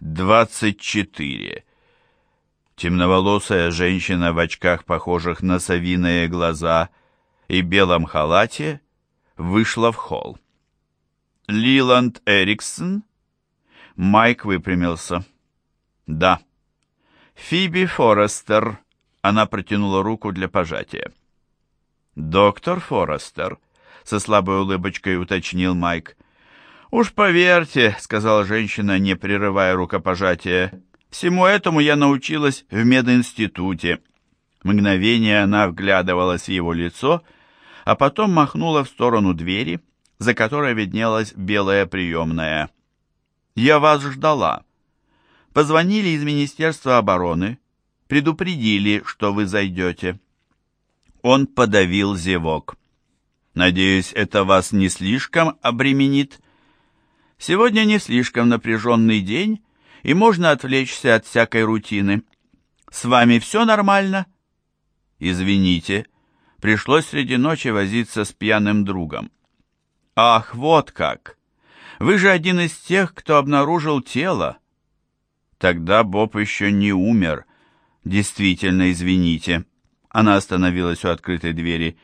двадцать четыре. Темноволосая женщина в очках, похожих на совиные глаза, и белом халате вышла в холл. Лиланд Эриксон? Майк выпрямился. Да. Фиби Форестер. Она протянула руку для пожатия. Доктор Форестер, со слабой улыбочкой уточнил Майк. «Уж поверьте», — сказала женщина, не прерывая рукопожатия, «всему этому я научилась в мединституте». Мгновение она вглядывалась в его лицо, а потом махнула в сторону двери, за которой виднелась белая приемная. «Я вас ждала. Позвонили из Министерства обороны, предупредили, что вы зайдете». Он подавил зевок. «Надеюсь, это вас не слишком обременит?» Сегодня не слишком напряженный день, и можно отвлечься от всякой рутины. С вами все нормально? Извините, пришлось среди ночи возиться с пьяным другом. Ах, вот как! Вы же один из тех, кто обнаружил тело. Тогда Боб еще не умер. Действительно, извините. Она остановилась у открытой двери.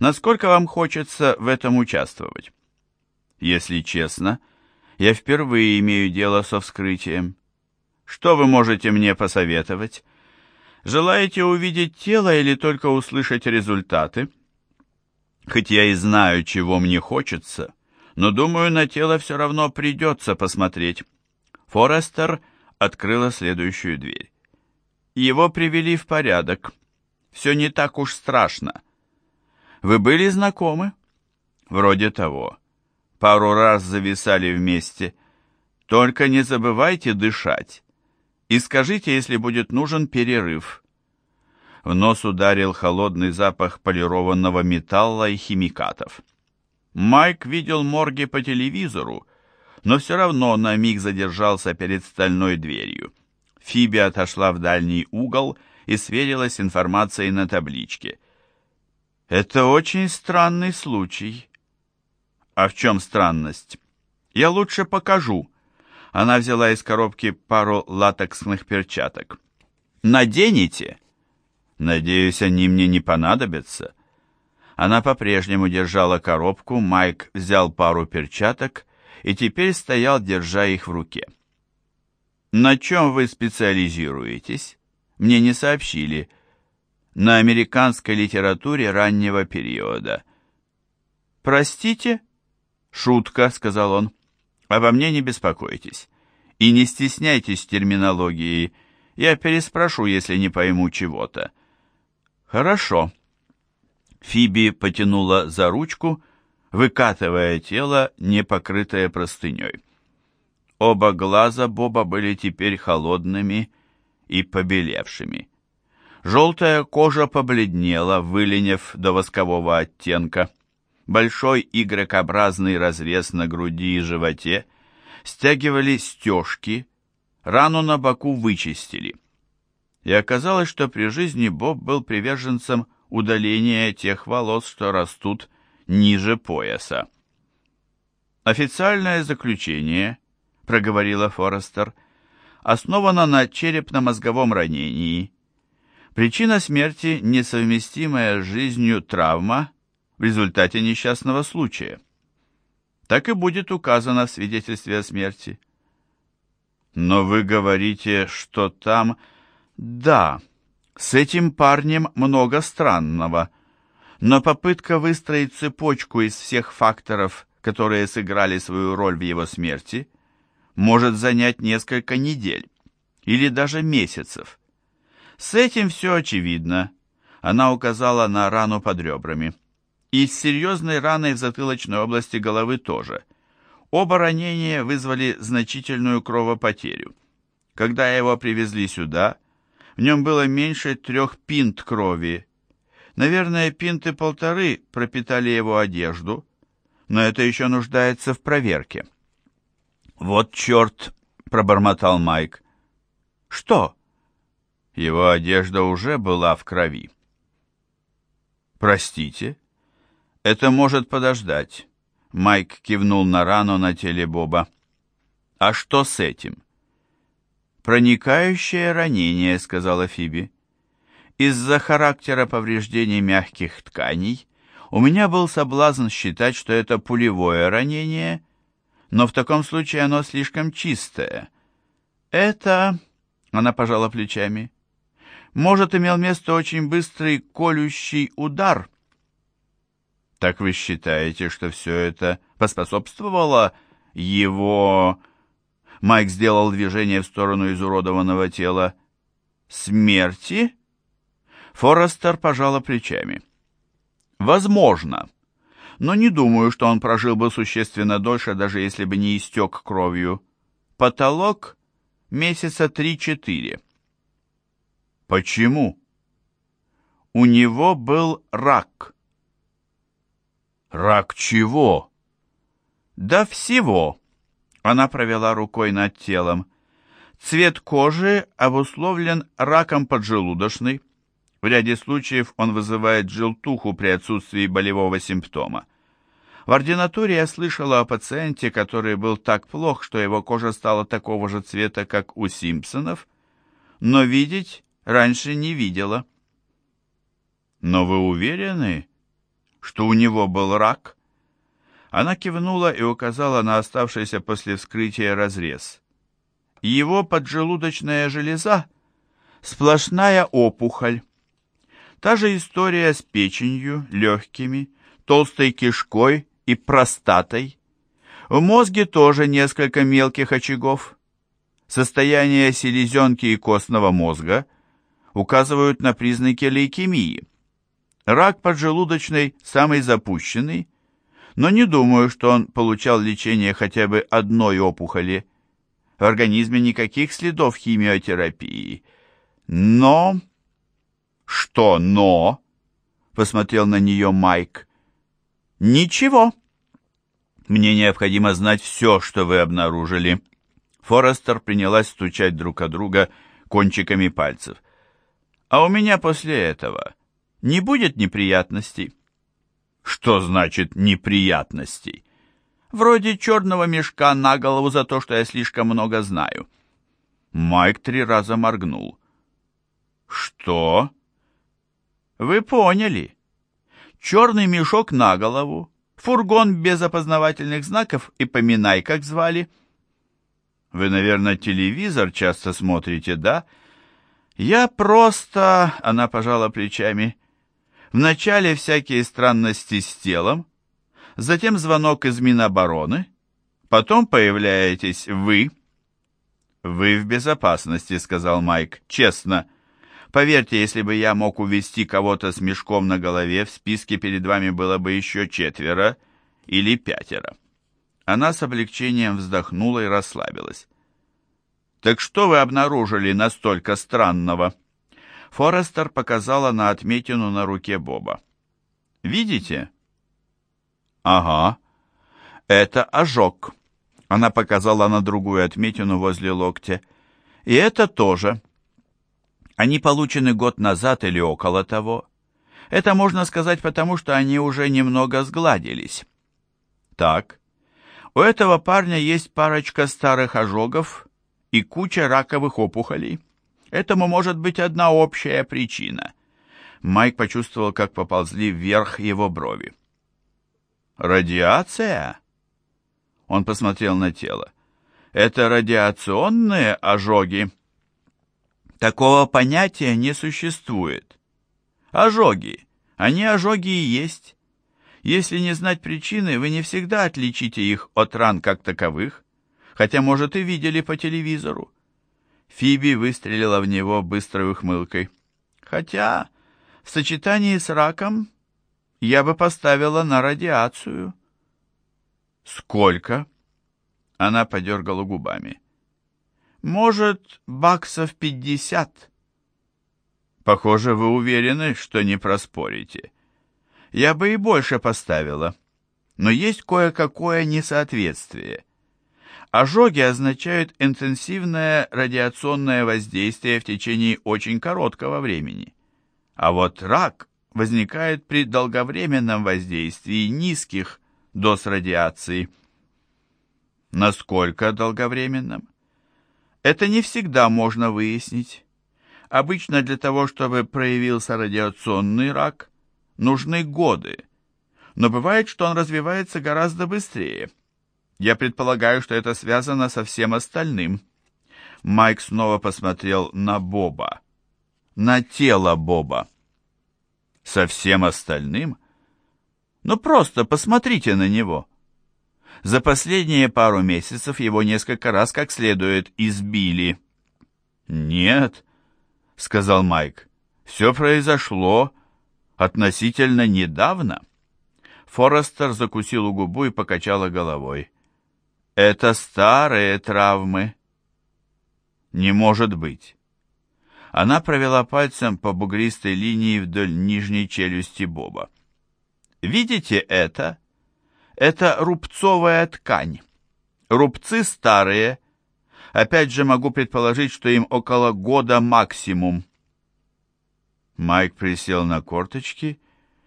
Насколько вам хочется в этом участвовать? Если честно, я впервые имею дело со вскрытием. Что вы можете мне посоветовать? Желаете увидеть тело или только услышать результаты? Хоть я и знаю, чего мне хочется, но думаю, на тело все равно придется посмотреть. Форестер открыла следующую дверь. Его привели в порядок. Все не так уж страшно. Вы были знакомы? Вроде того пару раз зависали вместе. Только не забывайте дышать. И скажите, если будет нужен перерыв. В нос ударил холодный запах полированного металла и химикатов. Майк видел морги по телевизору, но все равно на миг задержался перед стальной дверью. Фиби отошла в дальний угол и сверилась информацией на табличке. «Это очень странный случай», «А в чем странность?» «Я лучше покажу». Она взяла из коробки пару латексных перчаток. «Наденете?» «Надеюсь, они мне не понадобятся». Она по-прежнему держала коробку, Майк взял пару перчаток и теперь стоял, держа их в руке. «На чем вы специализируетесь?» «Мне не сообщили». «На американской литературе раннего периода». «Простите?» «Шутка», — сказал он. «Обо мне не беспокойтесь. И не стесняйтесь терминологии. Я переспрошу, если не пойму чего-то». «Хорошо». Фиби потянула за ручку, выкатывая тело, не покрытое простыней. Оба глаза Боба были теперь холодными и побелевшими. Желтая кожа побледнела, выленив до воскового оттенка большой Y-образный разрез на груди и животе, стягивали стежки, рану на боку вычистили. И оказалось, что при жизни Боб был приверженцем удаления тех волос, что растут ниже пояса. «Официальное заключение», — проговорила Форестер, — «основано на черепно-мозговом ранении. Причина смерти — несовместимая с жизнью травма в результате несчастного случая. Так и будет указано в свидетельстве о смерти. Но вы говорите, что там... Да, с этим парнем много странного, но попытка выстроить цепочку из всех факторов, которые сыграли свою роль в его смерти, может занять несколько недель или даже месяцев. С этим все очевидно. Она указала на рану под ребрами и с серьезной раной в затылочной области головы тоже. Оба ранения вызвали значительную кровопотерю. Когда его привезли сюда, в нем было меньше трех пинт крови. Наверное, пинты полторы пропитали его одежду, но это еще нуждается в проверке. «Вот черт!» — пробормотал Майк. «Что?» Его одежда уже была в крови. «Простите?» «Это может подождать», — Майк кивнул на рану на теле Боба. «А что с этим?» «Проникающее ранение», — сказала Фиби. «Из-за характера повреждений мягких тканей у меня был соблазн считать, что это пулевое ранение, но в таком случае оно слишком чистое. Это...» — она пожала плечами. «Может, имел место очень быстрый колющий удар». «Так вы считаете, что все это поспособствовало его...» Майк сделал движение в сторону изуродованного тела. «Смерти?» Форестер пожала плечами. «Возможно. Но не думаю, что он прожил бы существенно дольше, даже если бы не истек кровью. Потолок — месяца три-четыре». «Почему?» «У него был рак». «Рак чего?» «Да всего». Она провела рукой над телом. Цвет кожи обусловлен раком поджелудочной. В ряде случаев он вызывает желтуху при отсутствии болевого симптома. В ординатуре я слышала о пациенте, который был так плох, что его кожа стала такого же цвета, как у Симпсонов, но видеть раньше не видела. Но вы уверены, что у него был рак? Она кивнула и указала на оставшийся после вскрытия разрез. Его поджелудочная железа — сплошная опухоль. Та же история с печенью, легкими, толстой кишкой и простатой. В мозге тоже несколько мелких очагов. Состояние селезенки и костного мозга указывают на признаки лейкемии. Рак поджелудочной самый запущенный, но не думаю, что он получал лечение хотя бы одной опухоли. В организме никаких следов химиотерапии. Но... Что «но»? Посмотрел на нее Майк. Ничего. Мне необходимо знать все, что вы обнаружили. Форестер принялась стучать друг о друга кончиками пальцев. А у меня после этого не будет неприятностей. Что значит неприятностей? Вроде черного мешка на голову за то, что я слишком много знаю. Майк три раза моргнул. Что? Вы поняли. Черный мешок на голову, фургон без опознавательных знаков и поминай, как звали. Вы, наверное, телевизор часто смотрите, да? Я просто... Она пожала плечами. Вначале всякие странности с телом, затем звонок из Минобороны, потом появляетесь вы. «Вы в безопасности», — сказал Майк, — «честно. Поверьте, если бы я мог увести кого-то с мешком на голове, в списке перед вами было бы еще четверо или пятеро». Она с облегчением вздохнула и расслабилась. «Так что вы обнаружили настолько странного?» Форестер показала на отметину на руке Боба. «Видите?» «Ага. Это ожог». Она показала на другую отметину возле локтя. «И это тоже. Они получены год назад или около того. Это можно сказать потому, что они уже немного сгладились». «Так. У этого парня есть парочка старых ожогов и куча раковых опухолей». Этому может быть одна общая причина. Майк почувствовал, как поползли вверх его брови. «Радиация?» Он посмотрел на тело. «Это радиационные ожоги?» «Такого понятия не существует. Ожоги. Они ожоги и есть. Если не знать причины, вы не всегда отличите их от ран как таковых, хотя, может, и видели по телевизору. Фиби выстрелила в него быстрой ухмылкой. «Хотя в сочетании с раком я бы поставила на радиацию». «Сколько?» Она подергала губами. «Может, баксов пятьдесят». «Похоже, вы уверены, что не проспорите. Я бы и больше поставила, но есть кое-какое несоответствие». Ожоги означают интенсивное радиационное воздействие в течение очень короткого времени. А вот рак возникает при долговременном воздействии низких доз радиации. Насколько долговременном? Это не всегда можно выяснить. Обычно для того, чтобы проявился радиационный рак, нужны годы. Но бывает, что он развивается гораздо быстрее. Я предполагаю, что это связано со всем остальным. Майк снова посмотрел на Боба. На тело Боба. Со всем остальным? Ну просто посмотрите на него. За последние пару месяцев его несколько раз как следует избили. «Нет», — сказал Майк, — «все произошло относительно недавно». Форестер закусил губу и покачала головой. «Это старые травмы». «Не может быть». Она провела пальцем по бугристой линии вдоль нижней челюсти Боба. «Видите это?» Это рубцовая ткань. Рубцы старые. Опять же могу предположить, что им около года максимум. Майк присел на корточки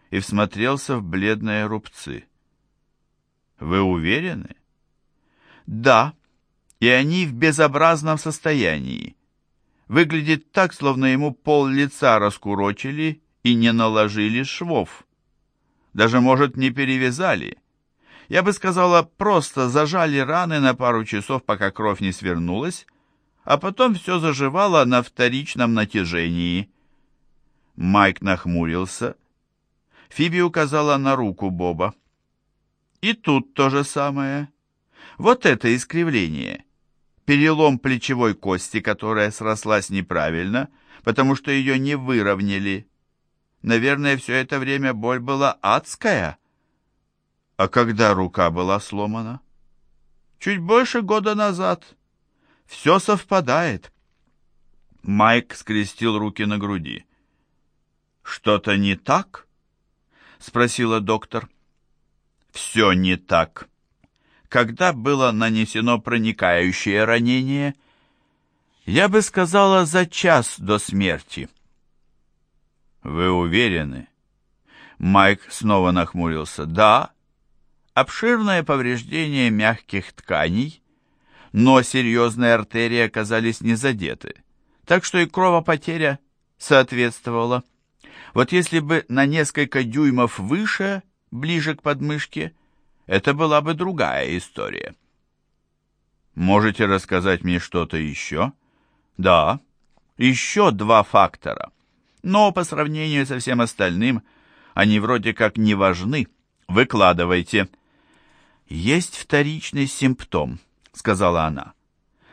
и всмотрелся в бледные рубцы. «Вы уверены?» «Да, и они в безобразном состоянии. Выглядит так, словно ему пол лица раскурочили и не наложили швов. Даже, может, не перевязали. Я бы сказала, просто зажали раны на пару часов, пока кровь не свернулась, а потом все заживало на вторичном натяжении. Майк нахмурился. Фиби указала на руку Боба. И тут то же самое. Вот это искривление. Перелом плечевой кости, которая срослась неправильно, потому что ее не выровняли. Наверное, все это время боль была адская. А когда рука была сломана? Чуть больше года назад. Все совпадает. Майк скрестил руки на груди. «Что-то не так?» — спросила доктор. «Все не так. Когда было нанесено проникающее ранение?» «Я бы сказала, за час до смерти». «Вы уверены?» Майк снова нахмурился. «Да, обширное повреждение мягких тканей, но серьезные артерии оказались не задеты, так что и кровопотеря соответствовала. Вот если бы на несколько дюймов выше, ближе к подмышке, это была бы другая история. Можете рассказать мне что-то еще? Да, еще два фактора. Но по сравнению со всем остальным, они вроде как не важны. Выкладывайте. «Есть вторичный симптом», — сказала она.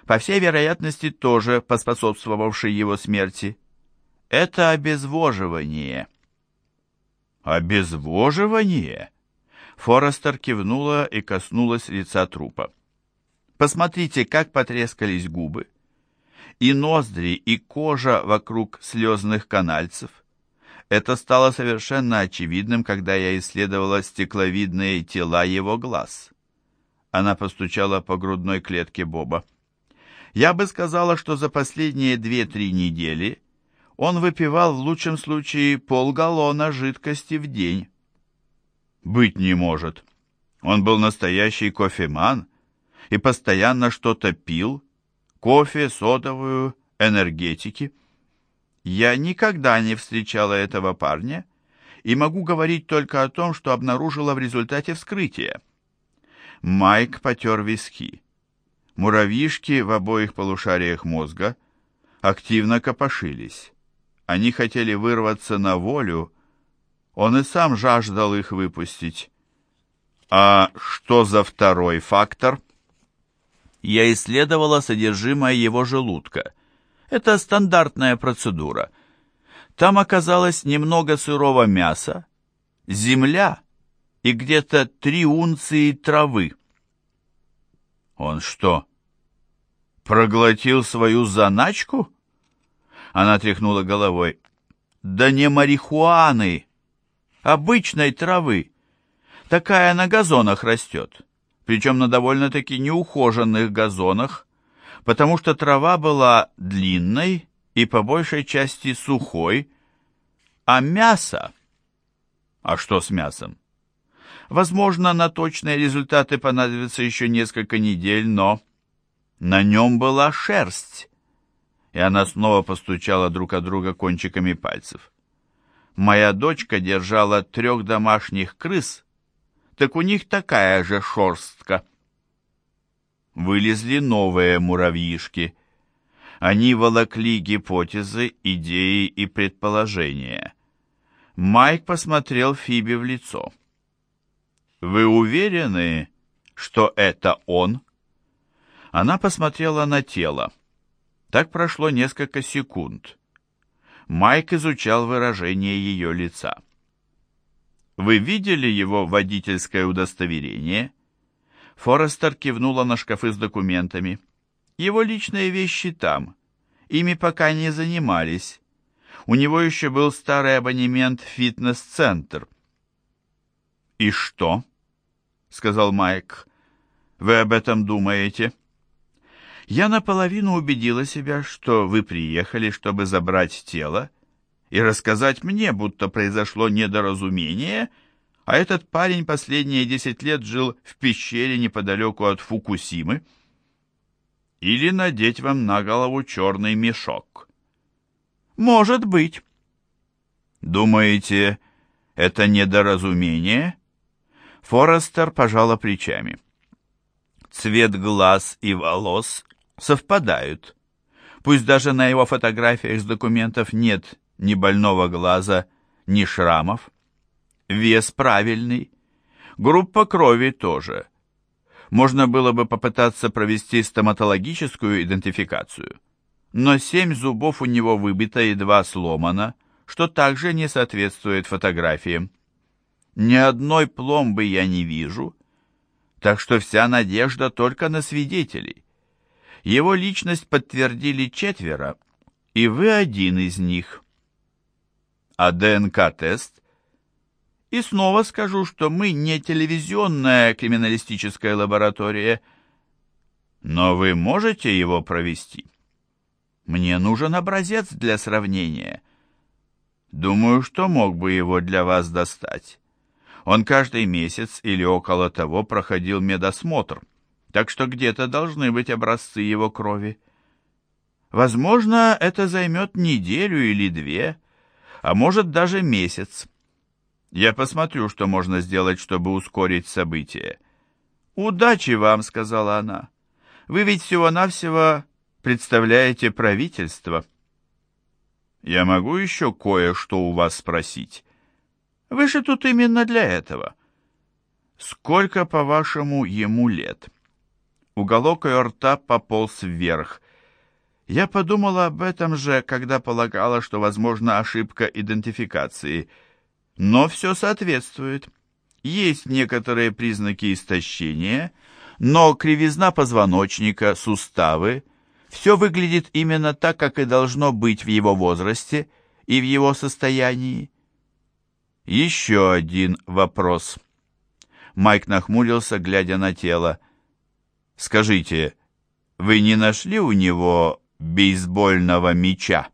«По всей вероятности, тоже поспособствовавший его смерти. Это обезвоживание». «Обезвоживание?» Форестер кивнула и коснулась лица трупа. «Посмотрите, как потрескались губы. И ноздри, и кожа вокруг слезных канальцев. Это стало совершенно очевидным, когда я исследовала стекловидные тела его глаз. Она постучала по грудной клетке Боба. Я бы сказала, что за последние две-три недели он выпивал в лучшем случае полгаллона жидкости в день. Быть не может. Он был настоящий кофеман и постоянно что-то пил, кофе, содовую, энергетики. Я никогда не встречала этого парня и могу говорить только о том, что обнаружила в результате вскрытия. Майк потер виски. Муравьишки в обоих полушариях мозга активно копошились. Они хотели вырваться на волю, он и сам жаждал их выпустить. А что за второй фактор? Я исследовала содержимое его желудка — это стандартная процедура. Там оказалось немного сырого мяса, земля и где-то три унции травы. Он что, проглотил свою заначку? Она тряхнула головой. Да не марихуаны, обычной травы. Такая на газонах растет, причем на довольно-таки неухоженных газонах, потому что трава была длинной и по большей части сухой, а мясо... А что с мясом? Возможно, на точные результаты понадобится еще несколько недель, но... На нем была шерсть. И она снова постучала друг от друга кончиками пальцев. Моя дочка держала трех домашних крыс, так у них такая же шерстка. Вылезли новые муравьишки. Они волокли гипотезы, идеи и предположения. Майк посмотрел Фиби в лицо. «Вы уверены, что это он?» Она посмотрела на тело. Так прошло несколько секунд. Майк изучал выражение ее лица. «Вы видели его водительское удостоверение?» Форестер кивнула на шкафы с документами. «Его личные вещи там. Ими пока не занимались. У него еще был старый абонемент в фитнес-центр». «И что?» — сказал Майк. «Вы об этом думаете?» Я наполовину убедила себя, что вы приехали, чтобы забрать тело и рассказать мне, будто произошло недоразумение, а этот парень последние десять лет жил в пещере неподалеку от Фукусимы. Или надеть вам на голову черный мешок. Может быть. Думаете, это недоразумение? Форестер пожала плечами. Цвет глаз и волос совпадают. Пусть даже на его фотографиях с документов нет ни больного глаза, ни шрамов. Вес правильный. Группа крови тоже. Можно было бы попытаться провести стоматологическую идентификацию. Но семь зубов у него выбито и два сломано, что также не соответствует фотографиям. Ни одной пломбы я не вижу, так что вся надежда только на свидетелей. Его личность подтвердили четверо, и вы один из них. А ДНК-тест? И снова скажу, что мы не телевизионная криминалистическая лаборатория. Но вы можете его провести? Мне нужен образец для сравнения. Думаю, что мог бы его для вас достать. Он каждый месяц или около того проходил медосмотр так что где-то должны быть образцы его крови. Возможно, это займет неделю или две, а может даже месяц. Я посмотрю, что можно сделать, чтобы ускорить события. «Удачи вам», — сказала она. «Вы ведь всего-навсего представляете правительство». «Я могу еще кое-что у вас спросить?» «Вы же тут именно для этого». «Сколько, по-вашему, ему лет?» Уголок ее рта пополз вверх. Я подумала об этом же, когда полагала, что возможна ошибка идентификации. Но все соответствует. Есть некоторые признаки истощения, но кривизна позвоночника, суставы — все выглядит именно так, как и должно быть в его возрасте и в его состоянии. Еще один вопрос. Майк нахмурился, глядя на тело. Скажите, вы не нашли у него бейсбольного мяча?»